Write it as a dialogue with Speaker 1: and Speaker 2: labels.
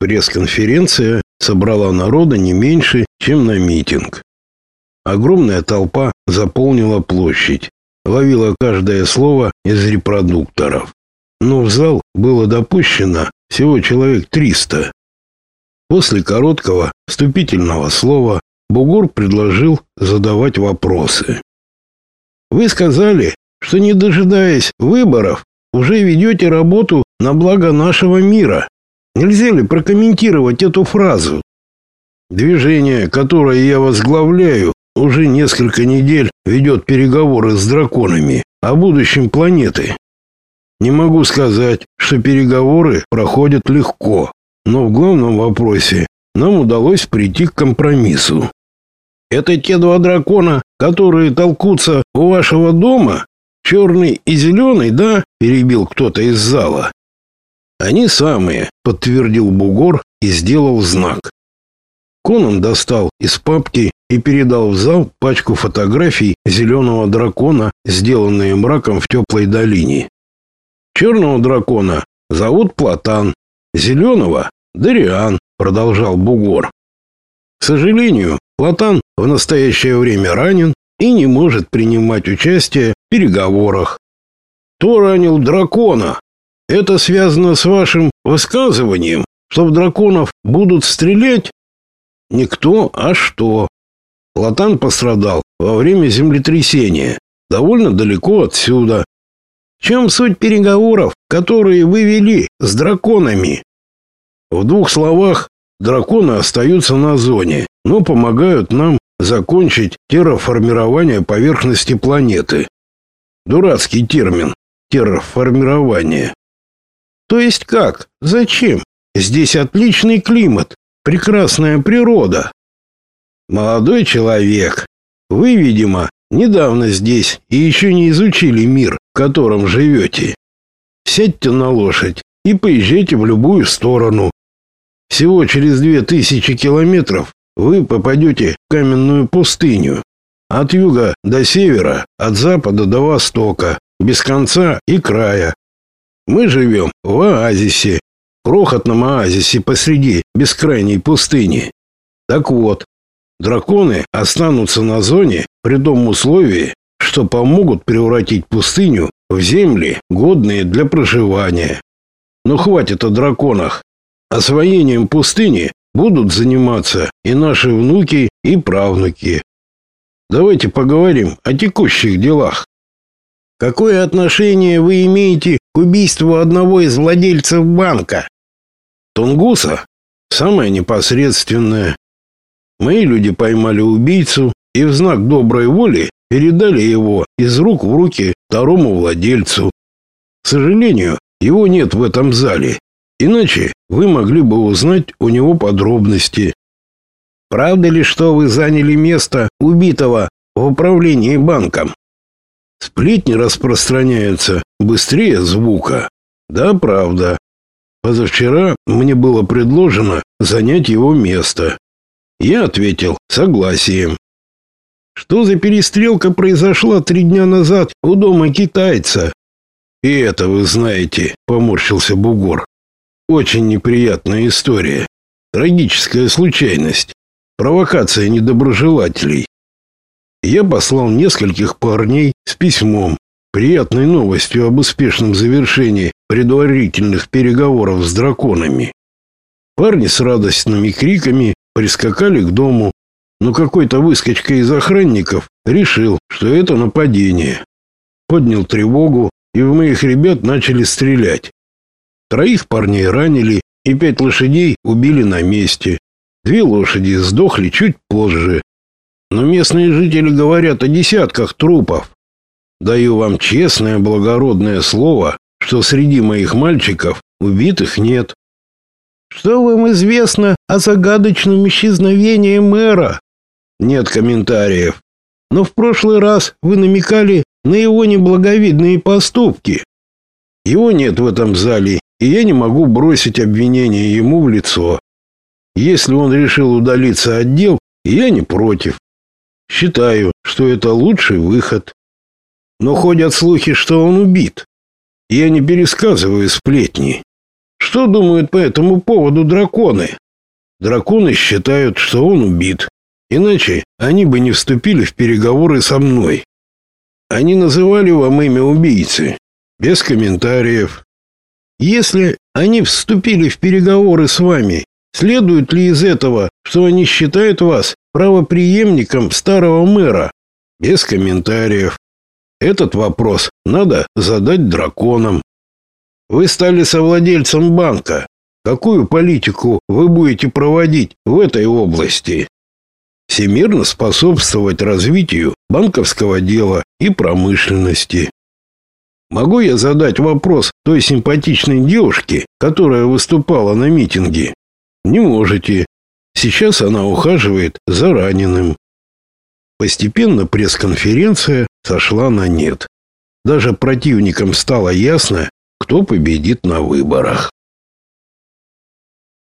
Speaker 1: Пресс-конференция собрала народа не меньше, чем на митинг. Огромная толпа заполнила площадь, ловила каждое слово из репродукторов. Но в зал было допущено всего человек 300. После короткого вступительного слова Бугур предложил задавать вопросы. Вы сказали, что не дожидаясь выборов, уже ведете работу на благо нашего мира. Нельзя ли прокомментировать эту фразу? Движение, которое я возглавляю, уже несколько недель ведет переговоры с драконами о будущем планеты. Не могу сказать, что переговоры проходят легко, но в главном вопросе нам удалось прийти к компромиссу. Это те два дракона, которые толкутся у вашего дома? Черный и зеленый, да? Перебил кто-то из зала. Они самые, подтвердил Бугор и сделал знак. Конан достал из папки и передал в зал пачку фотографий зеленого дракона, сделанные мраком в теплой долине. Черного дракона зовут Платан, зеленого — Дариан, продолжал Бугор. К сожалению, Платан в настоящее время ранен и не может принимать участие в переговорах. Кто ранил дракона? Это связано с вашим высказыванием, что в драконов будут стрелять? Никто, а что? Платан пострадал во время землетрясения, довольно далеко отсюда. В чем суть переговоров, которые вы вели с драконами? В двух словах, драконы остаются на зоне, но помогают нам закончить терраформирование поверхности планеты. Дурацкий термин терраформирование. То есть как? Зачем? Здесь отличный климат, прекрасная природа. Молодой человек, вы, видимо, недавно здесь и еще не изучили мир, в котором живете. Сядьте на лошадь и поезжайте в любую сторону. Всего через две тысячи километров вы попадете в каменную пустыню. От юга до севера, от запада до востока, без конца и края. Мы живем в оазисе, крохотном оазисе посреди бескрайней пустыни. Так вот, драконы останутся на зоне при том условии, что помогут превратить пустыню в земли, годные для проживания. Но хватит о драконах. Освоением пустыни будут заниматься и наши внуки, и правнуки. Давайте поговорим о текущих делах. Какое отношение вы имеете к убийству одного из владельцев банка? Тунгуса? Самое непосредственное. Мои люди поймали убийцу и в знак доброй воли передали его из рук в руки второму владельцу. К сожалению, его нет в этом зале. Иначе вы могли бы узнать у него подробности. Правда ли, что вы заняли место убитого в управлении банком? Сплетни распространяются быстрее звука. Да, правда. Позавчера мне было предложено занять его место. Я ответил согласием. Что за перестрелка произошла три дня назад у дома китайца? И это вы знаете, поморщился Бугор. Очень неприятная история. Трагическая случайность. Провокация недоброжелателей. Я послал нескольких парней с письмом, приятной новостью об успешном завершении предварительных переговоров с драконами. Парни с радостными криками прискакали к дому, но какой-то выскочка из охранников решил, что это нападение. Поднял тревогу, и в моих ребят начали стрелять. Троих парней ранили и пять лошадей убили на месте. Две лошади сдохли чуть позже. Но местные жители говорят о десятках трупов. Даю вам честное благородное слово, что среди моих мальчиков убитых нет. Что вам известно о загадочном исчезновении мэра? Нет комментариев. Но в прошлый раз вы намекали на его неблаговидные поступки. Его нет в этом зале и я не могу бросить обвинение ему в лицо. Если он решил удалиться от дел, я не против. Считаю, что это лучший выход. Но ходят слухи, что он убит. Я не пересказываю сплетни. Что думают по этому поводу драконы? Драконы считают, что он убит. Иначе они бы не вступили в переговоры со мной. Они называли вам имя убийцы. Без комментариев. Если они вступили в переговоры с вами, следует ли из этого, что они считают вас правопреемником старого мэра? Без комментариев. Этот вопрос надо задать драконам. Вы стали совладельцем банка. Какую политику вы будете проводить в этой области? Всемирно способствовать развитию банковского дела и промышленности. Могу я задать вопрос той симпатичной девушке, которая выступала на митинге? Не можете. Сейчас она ухаживает за раненым. Постепенно пресс-конференция сошла на нет. Даже противникам стало ясно, кто победит на выборах.